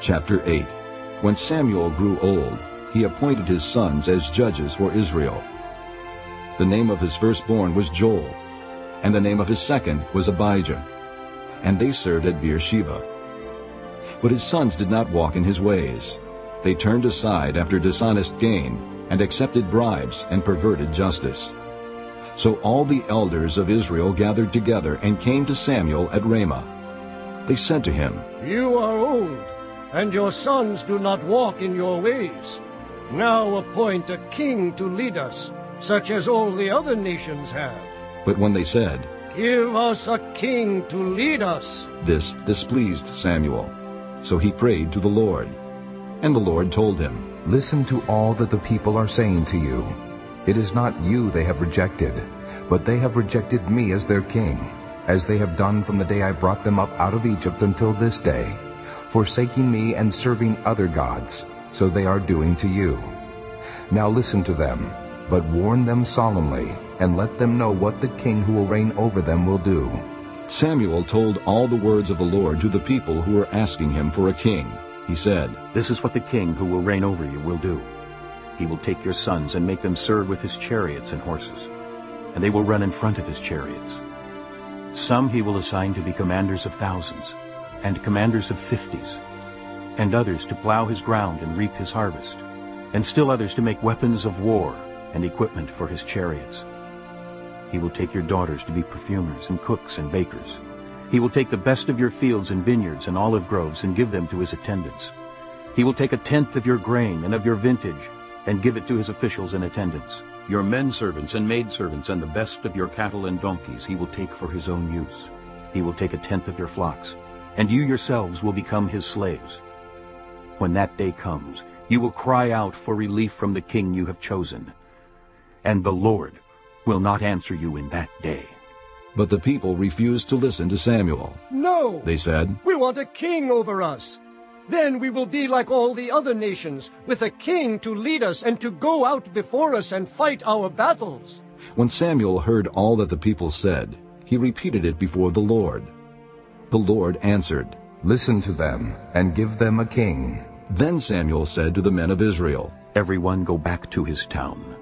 Chapter 8 When Samuel grew old, he appointed his sons as judges for Israel. The name of his firstborn was Joel, and the name of his second was Abijah. And they served at Beersheba. But his sons did not walk in his ways. They turned aside after dishonest gain, and accepted bribes and perverted justice. So all the elders of Israel gathered together and came to Samuel at Ramah. They said to him, You are old, and your sons do not walk in your ways. Now appoint a king to lead us, such as all the other nations have. But when they said, Give us a king to lead us, this displeased Samuel. So he prayed to the Lord. And the Lord told him, Listen to all that the people are saying to you. It is not you they have rejected, but they have rejected me as their king, as they have done from the day I brought them up out of Egypt until this day, forsaking me and serving other gods, so they are doing to you. Now listen to them, but warn them solemnly, and let them know what the king who will reign over them will do. Samuel told all the words of the Lord to the people who were asking him for a king. He said, This is what the king who will reign over you will do. He will take your sons and make them serve with his chariots and horses, and they will run in front of his chariots. Some he will assign to be commanders of thousands, and commanders of fifties, and others to plow his ground and reap his harvest, and still others to make weapons of war and equipment for his chariots. He will take your daughters to be perfumers and cooks and bakers. He will take the best of your fields and vineyards and olive groves and give them to his attendants. He will take a tenth of your grain and of your vintage and give it to his officials and attendants. Your men servants and maid servants and the best of your cattle and donkeys he will take for his own use. He will take a tenth of your flocks, and you yourselves will become his slaves. When that day comes, you will cry out for relief from the king you have chosen. And the Lord will not answer you in that day. But the people refused to listen to Samuel. No! They said, We want a king over us. Then we will be like all the other nations, with a king to lead us and to go out before us and fight our battles. When Samuel heard all that the people said, he repeated it before the Lord. The Lord answered, Listen to them, and give them a king. Then Samuel said to the men of Israel, Everyone go back to his town.